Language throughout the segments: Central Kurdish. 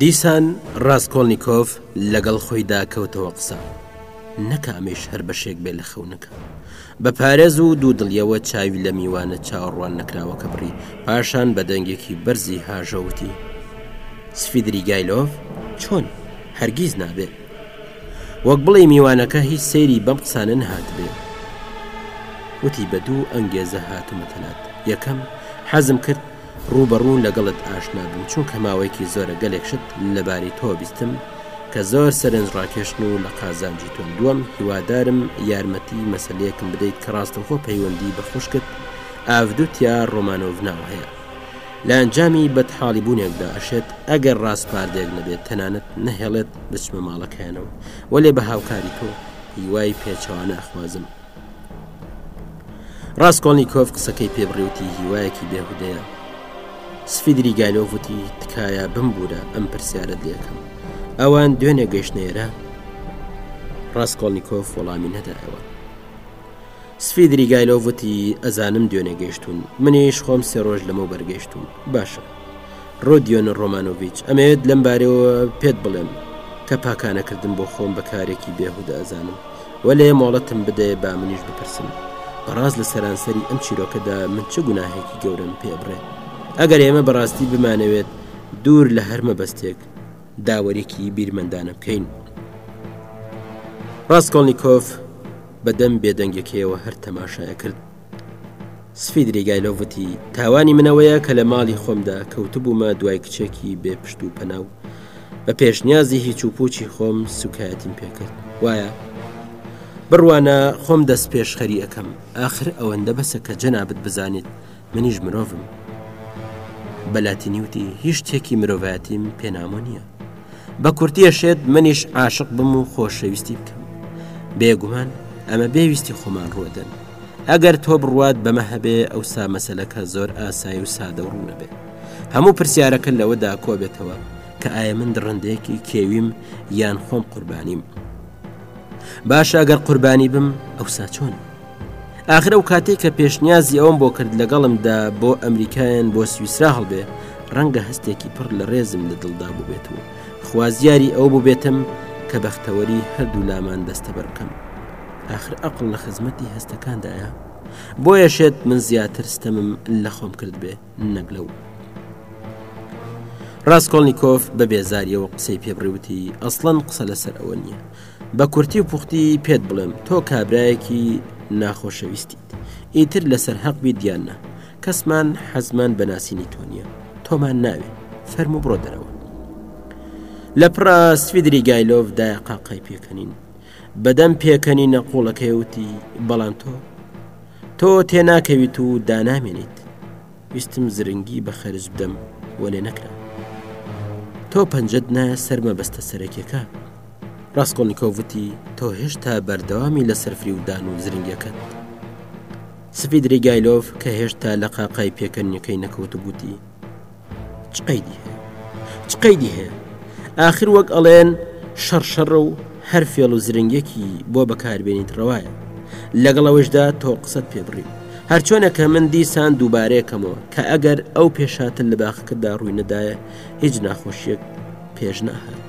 دیسان ڕاستکۆڵنییکۆف لەگەڵ خۆیدا کەوتەوە قسە نەکە ئەمەیش هەر بەشێک بێ لە خەونەکە بە پارێز و دوو دڵیەوە چاوی لە میوانە چاوەڕوان نەکراوەکە بڕی پاشان بە دەنگێکی بەرزی هاژەوتی سفیدری گایلۆف چۆن هەرگیز نابێ وەک بڵێ میوانەکە هیچ سەیری بەم قسانە نهات بێ وتی بە دوو ئەنگێزە هاتومەتەلات یەکەم حەزم کرد ڕووبەڕوو لەگەڵت ئاشنا بم چونکە ماوەیەکی زۆرە گەلێک شت لەبارەی تۆوە بیستم کە زۆر سەرنجڕاکێشن و لە قازانجی تۆن دووەم هیوادارم یارمەتی مەسەلەیەکم بدەیت کە ڕاستەوخۆ پەیوەندی بە خوشکت ئاڤدوتیا ڕۆمانۆڤناوە هەیە لە ئەنجامی بەدحاڵی بوونێکدا ئەشێت ئەگەر ڕاسپاردەیەک نەبێت تەنانەت نەهێڵێت بچمە ماڵەکەیانەوە وەلێ بە هاوکاری تۆ هیوای پێچەوانە ئەخوازم. ڕاسکۆڵنیکۆف قسەکەی پێ بڕی وتی هیوایەکی بێهودەیە سفیدریگایلۆڤ وتی تکایە بمبورە ئەم پرسیارەت لەکەم ئەوان دوێنێ گەشتنێرە ڕاستکۆڵنییکۆف وەڵامی نەدایەوە سفیدریگایلۆڤتی ئەزانم دوێنێ گەشتون منیش خۆم سێ ڕۆژ لەمە بەرگەشتون باشە ڕۆدیۆن ڕۆمانۆڤچ ئەمەوێت لەم بارەوە پێت بڵێم کە پاکانەکردن بۆ خۆم بە کارێکی بێهودە ئەزانم وەلێ مۆڵەتم بدە با منیش بپرسم بەڕاز لە سەرانسەری ئەم چیرۆکەدا من چ گوناهێکی گەورەم پێ بڕێ ئەگەر ئێمە بەڕاستی بمانەوێت دوور لە هەرمە بەستێک داوەرێکی بیرمەندانە بکەین ڕاستکۆڵنییکۆف بەدەم بێدەنگەکەیەوە هەر تەماشایە کرد سڤیدریگایلۆڤ وتی، تاوانی من ئەوەیە کە لە ماڵی خۆمدا کەوتبوومە دوای کچێکی بێ پشت و پەنا و بە پێشنیازی هیچ و پوچی خۆم سوکایەتیم پێکرد وایە بڕوانە خۆم دەست پێشخەری ئەەکەم ئاخر ئەوەندە بەسە کە جەنابەت بزانیت منیش مرۆڤم بەلاتینیوتی هیچ شتێکی مرۆڤایەتیم پێنامۆ نییە. بە کورتی ئەشێت منیش عاشق بم و خۆشەویستی بکەم بێگومان ئەمە بێ ویستی خۆمان ڕوەدەن ئەگەر تۆ بڕوات بەمە هەبێ ئەو سا مەسلەکە زۆر ئاسایی و سادە و ڕوونەبێ هەموو پرسیارەکە لەوەدا کۆبێتەوە کە ئایا من دڕندەیەکی کێویم یان خۆم قوربانیم باشە گەر قوربانی بم ئەو ساچۆن ئاخر ئەو کاتێک کە پێشنیازی ئەوم بۆ کرد لەگەڵمدا بۆ ئەمریکایان بۆ سویسرا هەڵبێ ڕەنگە هەستێکی پڕ لە ڕێزم لە دڵدا ببێت و خوازیاری ئەو ببێتم کە بەختەوەری هەردوو لامان دەستە بەر بکەم آخر ئەقل لە خزمەتی هەستەکاندایە بۆیە شێت من زیاتر ستەمم لە خۆم کرد بێ نەک لەو ڕاستکۆلنییکۆف بە بێزاریەوە قسەی پێبڕیوتی ئەسڵەن قسە لەسەر ئەوە نییە بە کورتی و پوختی پێت بڵێم تۆ کابرایەکی ناخۆشەویستیت ئیتر لەسەر هەق بیت یان نا کەسمان حەزمان بە ناسینی تۆ نییە تۆمان ناوێ فەرمو بڕۆ دەرەوە لە پڕا سویدری گایلۆڤ دای قاقای پێکەنین بەدەم پێکەنی نەقۆڵەکەیوتی بەڵام تۆ تۆ تێناکەویت و دانامێنیت ویستم زرنگی بە خەرج بدەم وەلێ نەکرا تۆ پەنجەت نایە سەرمە بەستە سەرەکیەکە ڕاسکۆلنیکۆڤ وتی، تۆ هێشتا بەردەوامی لەسەر فریودان و زرنگەکەت. سپیدریگایلۆڤ کە هێشتا لە قاقای پێکەنیەکەی نەکەوت بووتی چ قەیدی هەیە چ قەیدی هەیە آخر وەک ئەڵێن شەڕشەڕە و هەر فێڵ و زرنگێکی بۆ بەکاربێنیت ڕەوایە لەگەڵ ئەوەشدا تۆ قسەت پێبڕی هەرچۆنە کە من دیسان دووبارەیەکەمەوە کە ئەگەر ئەو پێشاتن لە باخەکەدا ڕووی نەدایە هیچ ناخۆشیەک پێش نەهات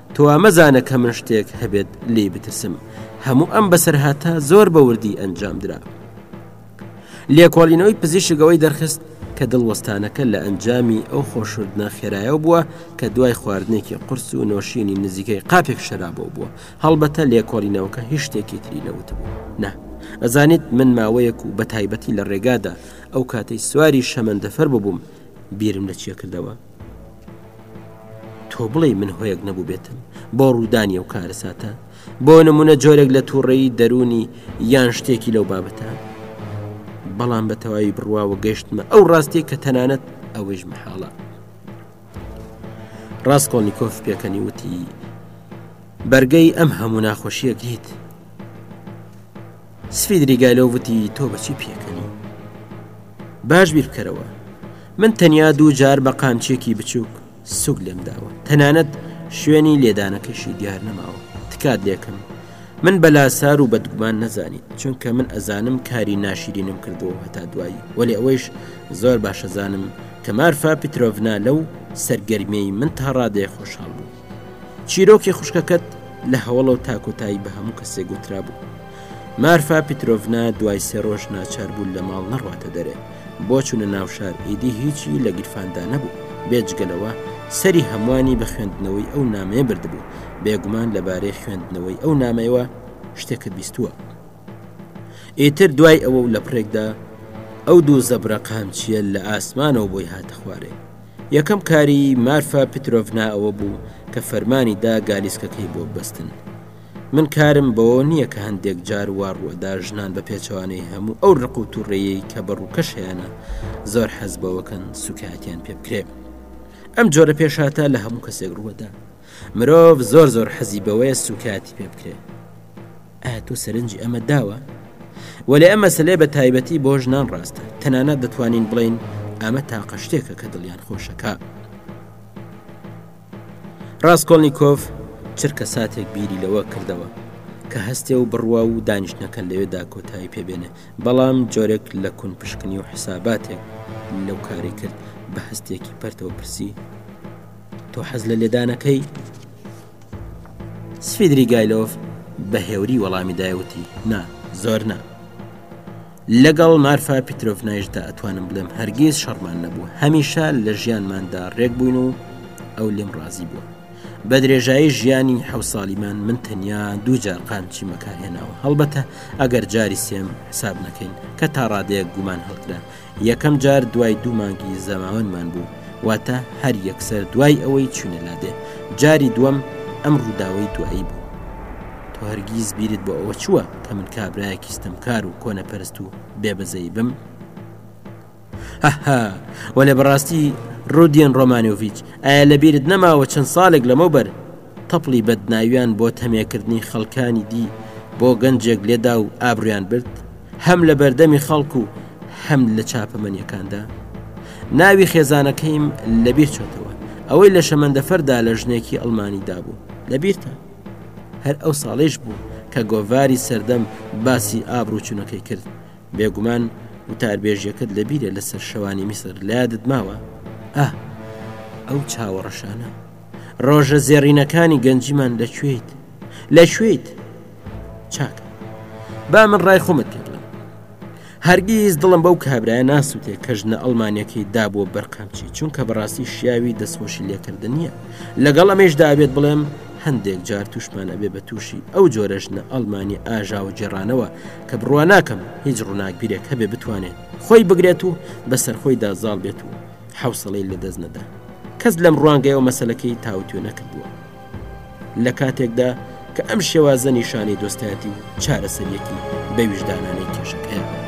تۆ وا مەزانە کە من شتێک هەبێت لێی بترسم هەموو ئەم بەسەرهاتە زۆر بە وردی ئەنجام درا لێکۆڵینەوەی پزیشکەوەی دەرخست کە دڵوەستانەکە لە ئەنجامی ئەو خۆشردنە خێرایەوە بووە کە دوای خواردنێکی قرس و نۆشینی نزیکەی قاپێک شەرابەوە بووە هەڵبەتە لێکۆڵینەوەکە هیچ شتێکی تری نەوت بوو نە ئەزانیت من ماوەیەک و بە تایبەتی لە ڕێگادا ئەو کاتەی سواری شەمەندەفەر ببووم بیرم لە چیە کردەوە تۆ بڵێ من هۆیەک نەبووبێتم بۆ ڕوودانی ئەو کارەساتە بۆ نمونە جۆرێک لە تووڕێی دەرونی یان شتێکی لەو بابەتە بەڵام بە تەواوی بڕواوە گەشتمە ئەو ڕاستێک کە تەنانەت ئەوەیش محاڵە ڕاستکۆنییکۆف پێکەنی وتی بەرگەی ئەم هەموو ناخۆشیەکریت سفیدریگایلۆ وتی تۆ بەچی پێکەنی باش بیر بکەرەوە من تەنیا دوو جار بە قامچێکی بچووک سوک لێم داوە تەنانەت شوێنی لێدانەکەشی دیار نەماوە تکات لێکم من بەلاسار و بەدگومان نەزانیت چونکە من ئەزانم کاری ناشیرینم کردووە هەتا دوایی وەێ ئەوەیش زۆر باشەزانم کە مارفا پیتۆڤنا لەو سەرگەرمیەی من تا ڕادێ خۆشحاڵ بوو چیرۆکی خوشکەکەت لە هەوڵەوە تاکۆتایی بە هەموو کەسێک گوترا بوو مارفا پیتۆڤنا دوای سێ ڕۆژ ناچار بوو لە ماڵ نەڕاتە دەرێ بۆ چوونە ناوشار ئیدی هیچی لە گیرفاندا نەبوو بێجگەلەوە سەری هەمووانی بە خوێندنەوەی ئەو نامێ بردبوو بێگومان لەبارەی خوێندنەوەی ئەو نامەیەوە شتێکت بیستووە ئیتر دوای ئەوە و لە پرێکدا ئەو دوو زەبرە قامچیە لە ئاسمانەوە بۆی هاتە خوارێ یەکەم کاری مارفا پترۆڤنا ئەوە بوو کە فەرمانی دا گالیسکەکەی بۆ بەستن من کارم بەوە نییە کە هەندێک جار وا ڕوەدا ژنان بە پێچەوانەی هەموو ئەو ڕق و تووڕێی کە بە ڕووکەش هەیەە زۆر حەز بەوەکەن سوکاتیان پێ بکرێ ئەم جۆرە پێشاتە لە هەموو کەسێک ڕوەدا مرۆڤ زۆر زۆر حەزی بەوەیە سوکایەتی پێ بکرێ ئا تۆ سەرنجی ئەمە داوە وەێ ئەمە سلێ بە تایبەتی بۆ ژنان ڕاستە تەنانەت دەتوانین بڵین ئەمە تاقە شتێکە کە دڵیان خۆشەکە ڕاستکۆلنییکۆف چرکە ساتێک بیری لەوە کردەوە کە هەستێ و بڕوا و دانیشتنەکە لەوێدا کۆتایی پێبێنێ بەڵام جۆرێک لە کون پشکنی و حساباتێک لەو کاری کرد بە هەستێکی پەرتەوە پرسی تۆ حەز لە لێدانەکەی سفیدری گایلۆف بە هێوری وەڵامی دایوتی نا زۆر نا لەگەڵ مارفا پیتۆڤنایشدا ئەتوانم بڵێم هەرگیز شەڕمان نەبوو هەمیشە لە ژیانماندا ڕێک بووین و ئەو لێم ڕازی بووە بە درێژایی ژیانی حە ساڵیمان من تەنیا دووجار قامچی مەکارهێناوە هەڵبەتە ئەگەر جاری سێم حساب نەکەین کە تا ڕادەیەک گومان هەڵکرا یەکەم جار دوای دوو مانگی زەماوەنمان بوو واتە هەر یەکسەر دوای ئەوەی چوینە لادێ جاری دووەم ئەم ڕووداوەی دوایی بوو تۆ هەرگیز بیرت بۆ ئەوە چووە کە من کابراایەکی ستەمکار و کۆنە پەرست و بێبەزەی بم هەها وە لە بەڕاستی ڕودیان ڕۆمانۆڤچ ئایا لەبیرت نەماوە چەند ساڵێک لەمەوبەر تەپڵی بەدناویان بۆ تەمێکردنی خەڵکانی دی بۆ گەنجێک لێدا و ئابرویان برد هەم لە بەردەمی خەڵک و هەم لە چاپەمەنیەکاندا ناوی خێزانەکەیم لەبیر چۆتەوە ئەوەی لە شەمەندەفەردا لە ژنێکی ئەلمانی دابوو لەبیرتە هەر ئەو ساڵێش بوو کە گۆڤاری سەردەم باسی ئابروچونەکەی کرد بێگومان وتاربێژیەکەت لەبیرە لەسەر شەوانی میسر لادت ماوە ئە ئەو چاوەڕەشانە. ڕۆژە زێڕینەکانی گەنجیمان لە کوێیت لە کوێیت چاکە با من ڕای خۆمت پێ بڵم هەرگیز دڵم بەو کابرای ناسووتێ کە ژنە ئەڵمانیەکەی دابووە بەرقامچی چونکە بەڕاستی شیاوی دەستخۆشی لێکردن نییە لەگەڵ ئەمەش دابێت بڵێم هەندێک جار توشمان ئەبێ بە تووشی ئەو جۆرە ژنە ئەڵمانی ئاژاوە جێڕانەوە کە بڕوا ناکەم هیچ ڕووناکبیرێک هەبێ بتوانێت خۆی بگرێت و بەسەرخۆیدا زاڵ بێت و حەوسەڵەی لەدەست نەدا کەس لەم ڕوانگەیەوە مەسلەکەی تاوتوێ نەکردووە لە کاتێکدا کە ئەم شێوازە نیشانەی دۆستایەتی و چارەسەریەکی بەویژدانانەی کێشەکەیە.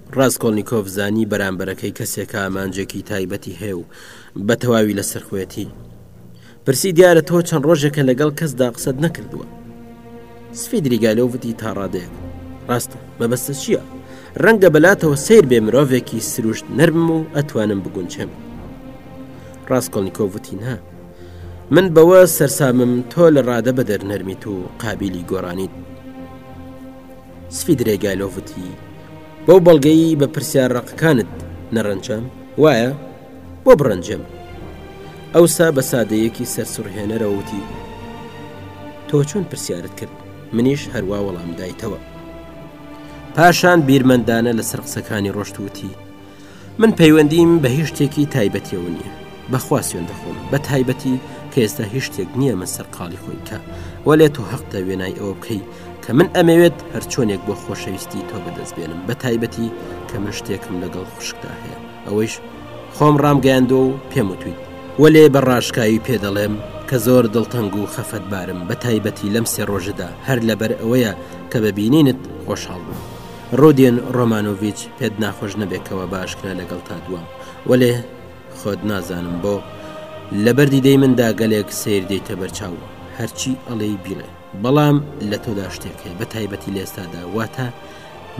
ڕاسکۆڵنیکۆف زانی بەرامبەرەکەی کەسێکە ئامانجێکی تایبەتی هەیە و بە تەواوی لەسەر خۆەتی پرسی دیارە تۆ چەند ڕۆژێکە لەگەڵ کەسدا قسەت نەکردووە سفی دریگالۆ وتی تا ڕادێک ڕاستە مەبەستە چییە ڕەنگە بەلاتەوە سیر بێ مرۆڤێکی سروشت نەرم و ئەتوانم بگونچێم ڕاستکۆڵنیکۆ وتی نا من بەوە سەرسامم تۆ لە ڕادە بە دەرنەرمیت و قابلی گۆرانیت سفیدرێگایلۆڤ وتی، بەو بەڵگەی بە پرسیار ڕقەکانت نەڕەنجام وایە بۆ بڕەنجەم ئەوسا بە سادەیەکی سەرسوڕهێنەرەوەتی تۆ چۆن پرسیارت کرد منیش هەروا وەڵام دایتەوە پاشان بیرمەندانە لەسەر قسەکانی ڕۆشتوتی من پەیوەندیم بە هیچ شتێکی تایبەتیەوە نییە بەخوا سوێن دەخۆم بە تایبەتی کە ئێستا هیچ شتێک نییە من سەرقاڵی خۆی بکە وەلێ تۆ هەقتە وێنای ئەوە بکەی کە من ئەمەوێت هەرچۆنێک بۆ خۆشەویستی تۆ بەدەست بێنم بە تایبەتی کە من شتێکم لەگەڵ خوشکدا هەیە ئەوەیش خۆم ڕامگەیاندۆ و پێم وتویت وەلێ بە ڕاشکاوی پێ دەڵێم کە زۆر دڵتەنگ و خەفەت بارم بە تایبەتی لەم سێ ڕۆژەدا هەر لەبەر ئەوەیە کە بە بینینت خۆشحاڵ بووم رۆدێن رۆمانۆڤیچ پێت ناخۆش نەبێ کەوا بە ئاشکرا لەگەڵتاد وام وەلێ خۆت نازانم بۆ لەبەر دیدەی مندا گەلێک سیر دێیتە بەرچاو هەرچی ئەڵێی بیڵێ بەڵام لە تۆدا شتێک هەیە بە تایبەتی لێستادا واتە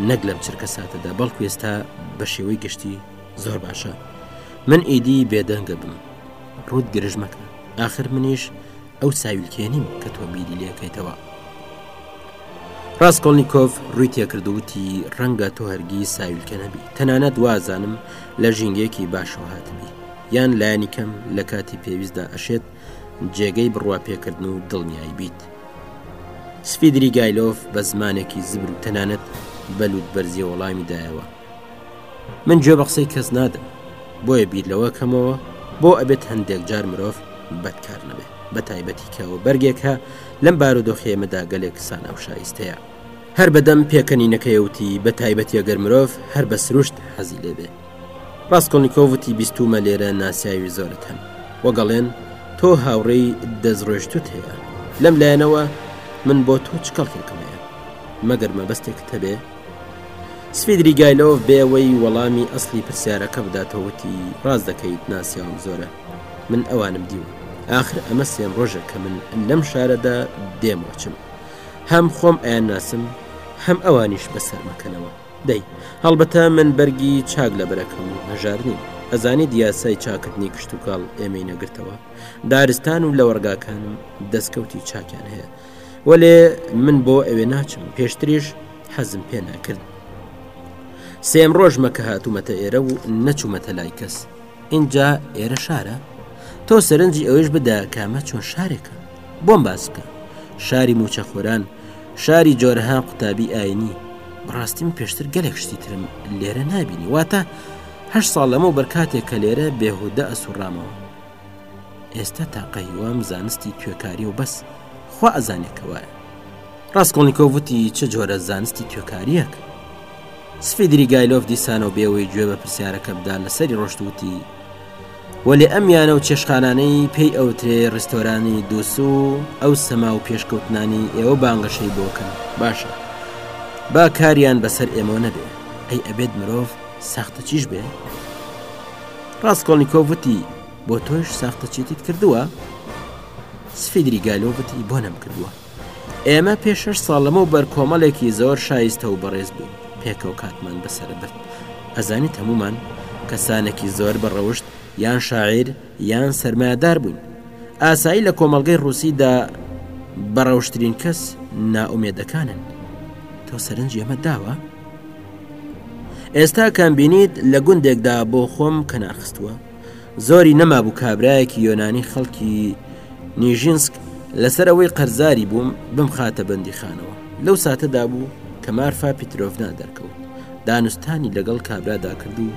نەک لەم چرکە ساتەدا بەڵکو ئێستا بە شێوەی گشتی زۆر باشە من ئیدی بێدەنگە بم ڕوت گرژ مەکە ئاخر منیش ئەو ساویلکەیە نیم کە تۆ بیری لێکەیتەوە ڕاستکۆلنییکۆف ڕووی تێکردووتی ڕەنگە تۆ هەرگی ساویلکە نەبی تەنانەت وازانم لە ژینگەیەکی باشەوە هاتبی یان لایەنی کەم لە کاتی پێویستدا ئەشێت جێگەی بڕوا پێکردن و دڵنیایی بیت سفیدری گایلۆف بە زمانێکی زبر و تەنانەت بەلووت بەرزیە وەڵامی دایەوە من گوێ بە قسەی کەس نادەم بۆیە بیر لەوە کەمەوە بۆ ئەبێت هەندێک جار مرۆڤ بەدکار نەبێ بە تایبەتی کەەوە بەرگێک هە لەم بارودۆخێمەدا گەلێک ساناو شایستەیە هەر بەدەم پێکەنینەکەیوتی بە تایبەتە گەر مرۆڤ هەر بە سروشت حەزی لێبێ ڕاستکۆنییکۆڤتی بیستومە لێرە ناسیاوی زۆرت هەن وەگەڵێن تۆ هاوڕێی دەستڕۆشتوت هەیە لەم لایەنەوە من بۆ تۆ چکەڵکێکم هەیە مەگەر مەبەستێک تەبێ سڤیدریگایلۆڤ بێ ئەوەی وەڵامی ئەسڵی پرسیارەکە بداتەوە وتی ڕاست دەکەیت ناسیاوم زۆرە من ئەوانم دیوە ئاخر ئەمە سێم ڕۆژە کە من لەم شارەدا دێمەچم هەم خۆم ئەیان ناسم هەم ئەوانیش بەسەرمەکەنەوە دەی هەڵبەتە من بەرگی چاک لە بەرەکەم و هەژارنیم ئەزانی دیاسای چاکردنی کشتتوکاڵ ئێمەی نەگرتەوە دارستان و لەوەڕگاکانم دەستکەوتی چاکیان هەیە وەلێ من بۆ ئەوێ ناچم پێشتریش حەزم پێ ناکرد سێم ڕۆژمە کە هاتوومەتە ئێرە و نەچوومەتە لای کەس اینجا ئێرە شارە تۆ سەرنجی ئەوش بدا کامە چۆن شارێکە بۆم باس بکە شاری موچەخۆران شاری جۆرەها قوتابی ئاینی بەڕاستی من پێشتر گەلێک شتی ترم لێرە نبینی واتە هەر ساڵ لەمە بەرکاتێک کە لێرە بێهودە ئەسوڕامەوە ئێستا تاقە هیوام زانستی توێکاری و بەس خوا ئەزانێت کە وایە ڕاستکۆڵنیکۆڤ وتی چ جۆرە زانستی توێکاریەک سفیدری گایلۆف دیسانەوە بێەوەی گوێ بە پرسیارەکە بدا لەسەری ڕۆشتوتی وەێ ئەم یانە و چێشخانانەی پێی ئەوترێ ڕستۆرانی دووسو ئەو سەما و پێشکەوتنانی ئێوە بانگەشەی بۆکەن باشە با کاریان بەسەر ئێمە نەبێ ئەی ئەبێت مرۆڤ ساختە چیش بێ ڕاسکۆڵنیکۆڤ وتی، بۆ تۆیش ساختەچیتیت کردووە؟ سفیدری گالۆ وتی، بۆ نەمکردووە. ئێمە پێ شەش ساڵ لەمە و بەرکۆمەڵێکی زۆر شایستە و بەڕێز بووین پێکەوە کاتمان بەسرە برد ئەزانی هەمومان کەسانێکی زۆر بە ڕەوشت یان شاعیر یان سەرمایدار بووین ئاسایی لە کۆمەلگەی ڕوسیدا بەڕەوشترین کەس ناومێدەکانن تۆ سەرنج ئێمە داوە؟ ئێستا کام بینیت لە گوندێکدا بۆ خۆم کەنار خستووە زۆری نەمابوو کابراایەکی یۆنانی خەڵکی نیژینسک لەسەر ئەوەی قەرزاری بووم بم خاتە بەندی خانەوە لەو ساتەدا بوو کە مارفا پیترۆڤنا دەرکەوت دانوستانی لەگەڵ کابرادا کرد و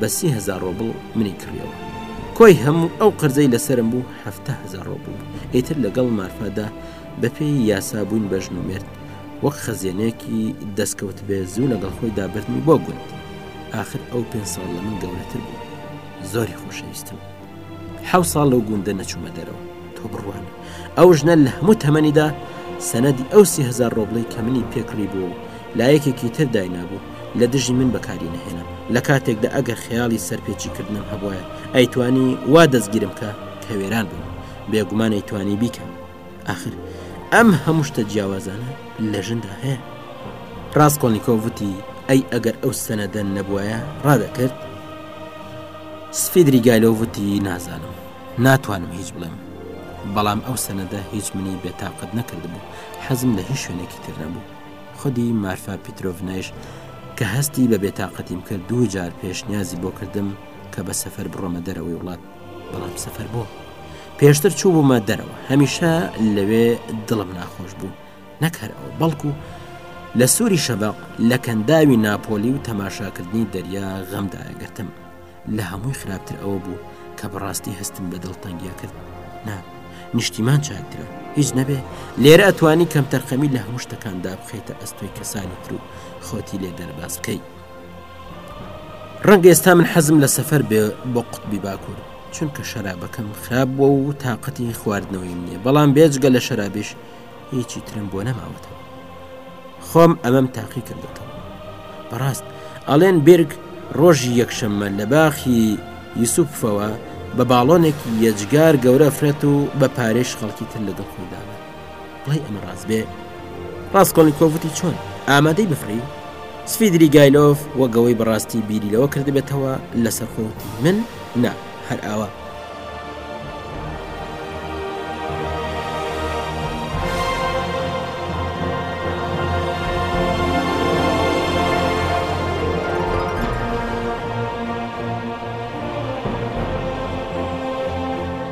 بە سی هزار ڕۆبڵ منی کڕیەوە کۆی هەموو ئەو قەرزەی لەسرم بوو هزار ڕۆبوو ئیتر لەگەڵ مارفادا بەپێی یاسا بووین بە ژن و مرد وەک خەزێنێکی دەستکەوت بێ زوو لەگەڵ خۆی دابرنی بۆ گوند آخر ئەو پێ ساڵ لە من گەورەتر بوو زۆری خۆشەویستم حو ساڵ لەو گوندە نەچوومە دەرەوە تۆ بڕوان ئەو ژنە لە هەموو تەمەنیدا سەنەدی ئەو سهزار ڕۆبڵی کە منی پێکڕی بوو لایەکێکی تر داینابوو لە دژی من بەکاری نهێنا لە کاتێکدا ئەگەر خەیاڵی سەرپێچی کردنم هەبواە ئەیتوانی وا دەستگیرم کە کە وێران بووم بێگومانەی توانی بیکەم ئاخر ئەم هەموو شتە جیاوازانە لە ژندا هەیە ڕاستکۆنییکۆڤتی ئەی ئەگەر ئەو سەنەدەن نەبووایە ڕادەکرد سفیدری گایلۆڤتی نازانم ناتوانم هیچ بڵێم بەڵام ئەو سەنەدە هیچ منی بێتاقەت نەکردبوو حەزم لە هیچ شوێنێکی تر نەبوو خودی مارفا پیتۆڤنایش کە هەستی بە بێتاقەتیم کرد دوو جار پێشنیازی بۆ کردم کە بە سەفەر بڕۆمە دەرەوەی وڵات بەڵام سەفەر بۆ پێشتر چوو بوومە دەرەوە هەمیشە لەوێ دڵم ناخۆش بوو نەک هەر ئەو بەڵکو لە سووری شەبق لە کەنداوی ناپۆلی و تەماشاکردنی دەریا غەمدایەگرتم لە هەمووی خراپتر ئەوە بوو کە بەڕاستی هەستم بە دڵتەنگیا کرد نا نیشتیمان چاکترە هیچ نەبێ لێرە ئەتوانی کەم تەرخەمی لە هەموو شتەکاندا بخیتە ئەستۆی کەسانی تر و خۆتی لێ دەرباز بکەیت ڕەنگە ئێستا من حەزم لە سەفەر بێ بۆ قوتبی باکوور چونکە شەرابەکەم خراپ بووە و تااقەتی خواردنەوەیم نییە بەڵام بێجگە لە شەرابیش هیچی ترم بۆ نەماوەتەوە خۆم ئەمەم تاقی کردێتەوە بەڕاست ئەڵێن بێرگ ڕۆژی یەکشەممە لە باخی یوسفەوە بە باڵۆنێکی یەجگار گەورە فرەت و بە پارێش خەڵکی تر لە دڵخۆیدابێت بڵێی ئەمە ڕاست بێ؟ ڕاستکۆلنیکۆف وتی چۆن؟ ئامادەی بفڕی؟ سفیدری گایلۆف وەک ئەوەی بەڕاستی بیری لەوە کردبێتەوە لەسەر خۆوتی من نا هەر ئاوا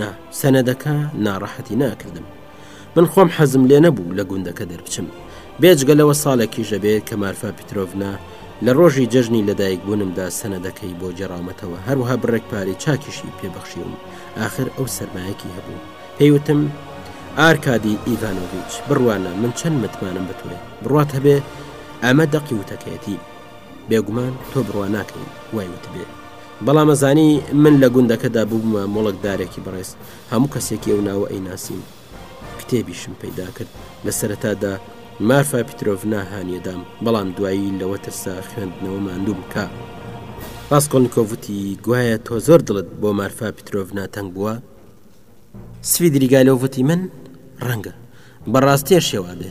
نا سەنەدەکە ناڕەحەتی ناکردم من خۆم حەزم لێ نەبوو لە گوندەکە دەربچم بێجگە لەوە ساڵێکیش دەبێت کە مارفا پیتۆڤنا لە ڕۆژی جەژنی لەدایک بوونمدا سەنەدەکەی بۆ جێڕامەتەوە هەروها بڕێک پارەی چاکیشی پێبەخشیوم آخر ئەو سەرمایەکی هەبوو پێیوتم ئارکادی ئیڤانۆڤچ بڕوانە من چەند متمانم بە تۆێ بڕات هەبێ ئەمە دەقی وتەکەیەتی بێگومان تۆ بڕوا ناکەین وای وتبێ بەڵام ئەزانی من لە گوندەکەدا بوومە مۆڵکدارێکی بەڕێز هەموو کەسێکی ئەو ناوە ئەی ناسیم کتێبیشم پەیدا کرد لە سەرەتادا مافا پیتۆڤنا هانیەدام بەڵام دوایی لەوە ترسا خوێندنەوە ماندوو بکە ڕاستکۆلنیکۆڤوتی گوایە تۆ زۆر دڵت بۆ مارفا پیتۆڤنا تەنگ بووە سویدریگالۆڤوتی من ڕەنگە بەڕاستیە شێوا بێ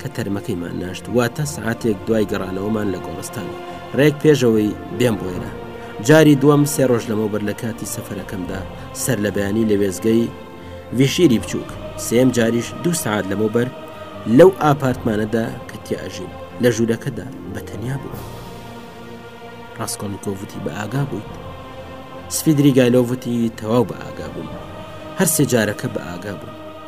کە تەرمەکەیمان ناشت واتە سعاتێک دوای گەڕانەوەمان لە گۆڕستان ڕێک پێشەوەی بێم بۆێرە جاری دووەم سێ ڕۆژ لەمەوە بەر لە کاتی سەفەرەکەمدا سەر لە بەیانی لە وێزگەی ویشیری بچووک سێم جاریش دوو سعات لەمە بەر لەو ئاپارتمانەدا کە تیاژین لە ژوورەکەدا بە تەنیا بوو ڕاستکۆنکۆڤتی بە ئاگا بوویت سفیدری گایلۆڤتی تەواو بە ئاگا بووم هەرسێ جارەکە بە ئاگا بوو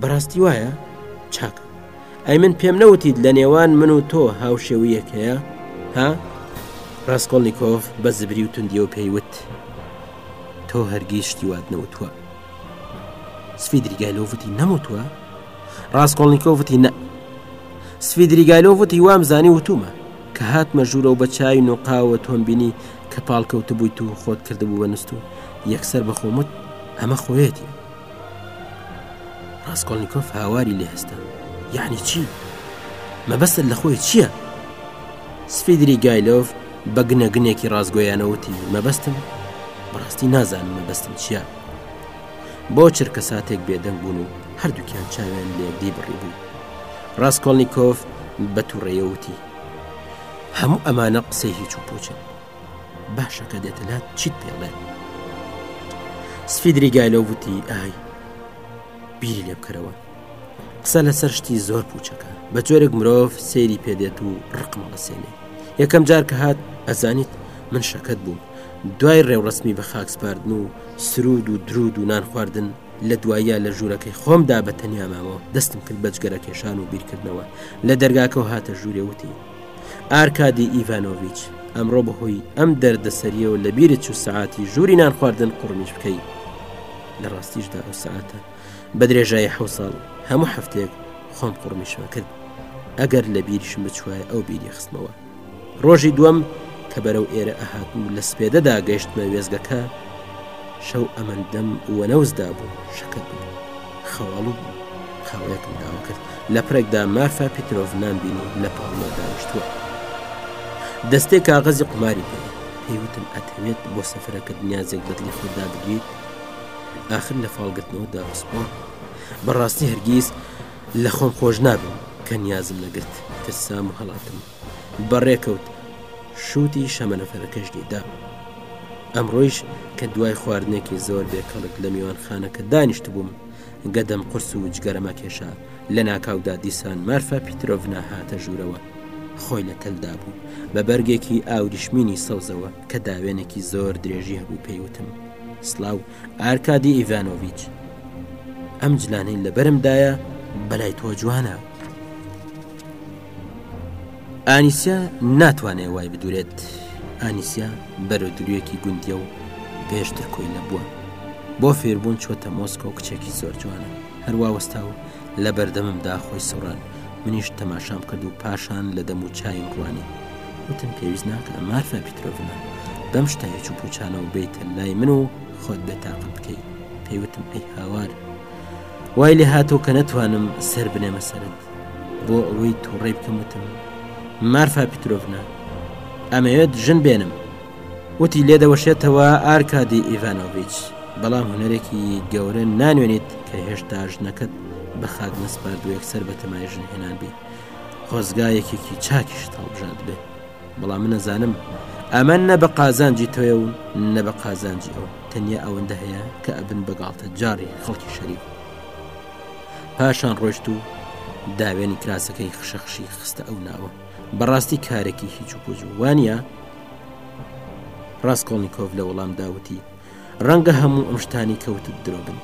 بەڕاستی وایە چاک ئەی من پێم نەوتیت لە نێوان من و تۆ هاوشێویەک هەیە ها ڕاستکۆڵنییکۆف بە زبری و توندیەوە پێیوت تۆ هەرگیز شتیوات نەوتوە سفیدریگایلۆڤتی نەموتوە ڕاستکۆڵنییکۆڤتی نە سفیدریگایلۆڤتی وام زانی وتومە کە هاتمە ژوورە و بە چای نوقاوە تۆم بینی کە پاڵکەوت بوویت و خۆت کردبوو بە نووس و یەکسەر بەخۆمت ئەمە خۆیەتی ڕاستکۆلنییکۆف هاواری لێ هەستا یعنی چی مەبەستت لە خۆی چییە؟ سفیدری گایلۆف بە گنەگنێکی ڕاستگویانەوتی مەبەستم بەڕاستی نازانم مەبەستم چییە؟ بۆ چرکە ساتێک بێدەنگ بوون و هەردووکیان چاوێن لێ دی بڕی بوو. ڕاستکۆلنییکۆف بە تووڕێەوتی هەموو ئەمانە قسەی هیچ و پوچن. باشە کە دێتە لات چیت پێڵێ سفیدری گای لەو وتی ئای بیری لێ بکەرەوە قسە لەسەر شتی زۆر پوچەکە بە جۆرێک مرۆڤ سێری پێدێت و ڕقمە بەسێنێ یەکەم جار کە هات ئەزانیت من شەکەت بووم دوای ڕێوڕسمی بە خاکسپاردن و سرود و درود و نان خواردن لە دوایە لە ژوورەکەی خۆمدا بە تەنیا ماوە دەستم کرد بەجگەرە کێشان و بیرکردنەوە لە دەرگاکەەوە هاتە ژوورێ وتی ئارکادی ئیڤانۆڤیچ، ئەمڕۆ بەهۆی ئەم دەردەسەرییەوە لەبیرت چوو سەعاتی ژووری نانخواردن قوڕمیش بکەی. لە ڕاستیشدا ئەو سەعاتە بە درێژایی حەوت ساڵ هەموو هەفتەیەک خۆم قوڕمیشم ئەکرد. ئەگەر لەبیریشم بچووایە ئەو بیری ئەخستمەوە. ڕۆژی دووەم کە بەرەو ئێرە ئەهاتم و لە سپێدەدا گەیشتمە وێستگەکە، شەو ئەمەندەم وەنەوزدا بوو شەکەت ببوو. خەواڵوو بووم خاوەنەکەم داوا کرد لە پرێکدا مارفا پیتۆڤ نان بینی لە پاڵنەر دانیشتووە دەستێک کاغەزی قماری پێ پێوتم ئەتەوێت بۆ سەفرەکەت نیازێک بەدلی خۆدا بگیت آخر لە فاڵگرتنەوە داڕسپۆ بەڕاستی هەرگیز لە خۆم خۆش نابم کە نیازم نەگرت ترسام و هەڵاتم بەڕێکەوت شووتی شەمەنەفەرەکەشنی دا ئەمڕۆیش کە دوای خواردنێکی زۆر بێ کەڵک لە میوانخانەکە دانیشت بووم گەدەم قرس و جگەرەمە کێشا لە ناکاودا دیسان مارفا پیتۆڤنا هاتە ژوورەوە خۆی لە تەلدا بوو بە بەرگێکی ئاوریشمینی سەوزەوە کە داوێنێکی زۆر درێژی هەبوو پێیوتم سلااو ئارکادی ئیڤانۆڤچ ئەم جلانەی لەبەرمدایە بەلای تۆ جوانە ئانیسیا ناتوانێ وای بدورێت ئانیسیا بەرەو درویەکی گوندیە و پێشتر کۆیلە بووە بۆ فێربوون چۆتە مۆسکۆ و کچێکی زۆر جوانە هەروا وەستا و لە بەردەممدا خۆی سەڕان منیش تەماشام کرد و پاشان لە دەم و چایم ڕوانی وتم پێویست ناکە مارفە پیترۆڤنا بەم شتە هێچ و پوچانە و بیتە لای من و خۆت بێتاقم بکەیت پێیوتم ئەی هاوار وای لێ هاتۆ کە نەتوانم سەر بنێمە سەرت بۆ ئەوەی تووڕی بکەم وتم مارفا پیتۆڤنا ئەمەوێت ژن بێنم وتی لێ دەوەشێتەوە ئارکادی ئیڤانۆڤچ بەڵام هوەرێکی گەورە نانوێنیت کە هێشتا ژنەکەت بە خاک نەسپاردووەک سەر بە تەمای ژن هێنان بی خۆزگا یەکێکی چاکیشت هەڵبژاند بێ بەڵام من نەزانم ئەمە نە بە قازانجی تۆێ و نە بە قازانجی ئەو تەنیا ئەوەندە هەیە کە ئەبن بەگاڵتە جاڕی خەڵکی شەریف پاشان ڕۆشت و داوێنی کراسەکەی خشەخشی خستە ئەو ناوە بەڕاستی کارێکی هیچ و پوز و وانە ڕاستکۆڵنییکۆف لە وەڵام داوتی ڕەنگە هەموو ئەم شتانی کەوتت درۆبن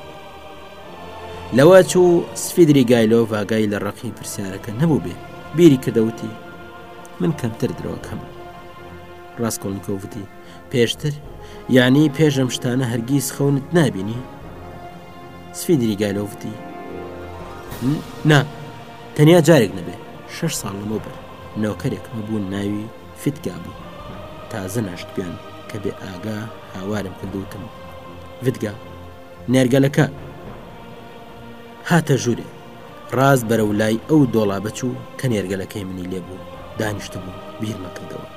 لەوە چوو سفیدری گایلۆ ڤگای لە ڕقی پرسیارەکە نەبوو بێ بیری کردەوتی من کەمتر درۆکەم ڕاستکۆڵنییکۆڤتی پێشتر یعنی پێشم شتانە هەرگیز خەونت نبینی سفیدریگای لەوتی نا تەنیا جارێک نەبێ شش ساڵ لەمەو بەر نۆکەرێک نەبوون ناوی فیتگا بوو تازە ناشت پێیان کە بێ ئاگا هاوارم کردوتم ڤدگا نێرگەلەکە هاتە ژوورێ ڕاست بەرەو لای ئەو دۆڵابە چوو کە نێرگەلەکەی منی لێ بوو دانیشتم و بیرمە کردەوە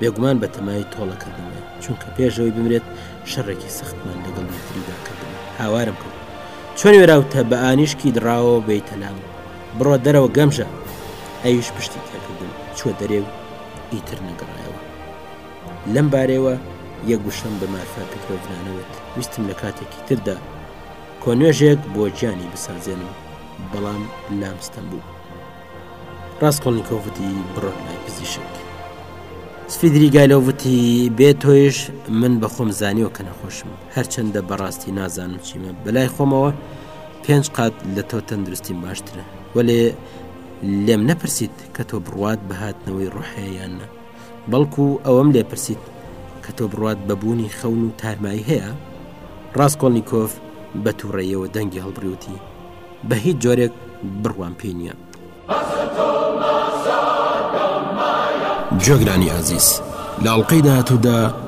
بێگومان بە تەمای تۆڵە کردنە چونکە پێشەوەی بمرێت شەڕێکی سەختمان لەگەڵ یەکتریدا کردبوو هاوارم کرد چۆن وێراوتە بە ئانیشکی دڕاوە بێیتە لام بڕۆ دەرەوە گەمژە ئەویش پشتی تێکردم چوە دەرێ و ئیتر نەگەڕایەوە لەم بارەیەوە یەک گوشەم بە مارفا پترۆڤنانەوت ویستم لە کاتێکی تردا کۆ نوێژێک بۆ گیانی بسازێنم بەڵام لام ستەم بوو ڕاستکۆڵنیکۆڤتی بڕۆن لای پزیشک سفیدریگایلۆڤتی بێ تۆیش من بە خۆم زانیەوە کە نەخۆشم هەرچەندە بەڕاستی نازانم چیمە بەلای خۆمەوە پێنج قات لە تۆ تەندروستیم باشترە وەێ لێم نەپرسیت کە تۆ بڕوات بەهاتنەوەی ڕحەیەیان نە بەڵکو ئەوەم لێپرسیت کە تۆ بڕوات بە بوونی خەون و تارمایی هەیە؟ ڕاسکۆڵنیکۆف بە تووڕەییەوە دەنگی هەڵبڕی وتی، بە هیچ جۆرێک بڕوام پێی نییە. جۆگرانی ئازیز، لە ئەڵقەی داهاتوودا.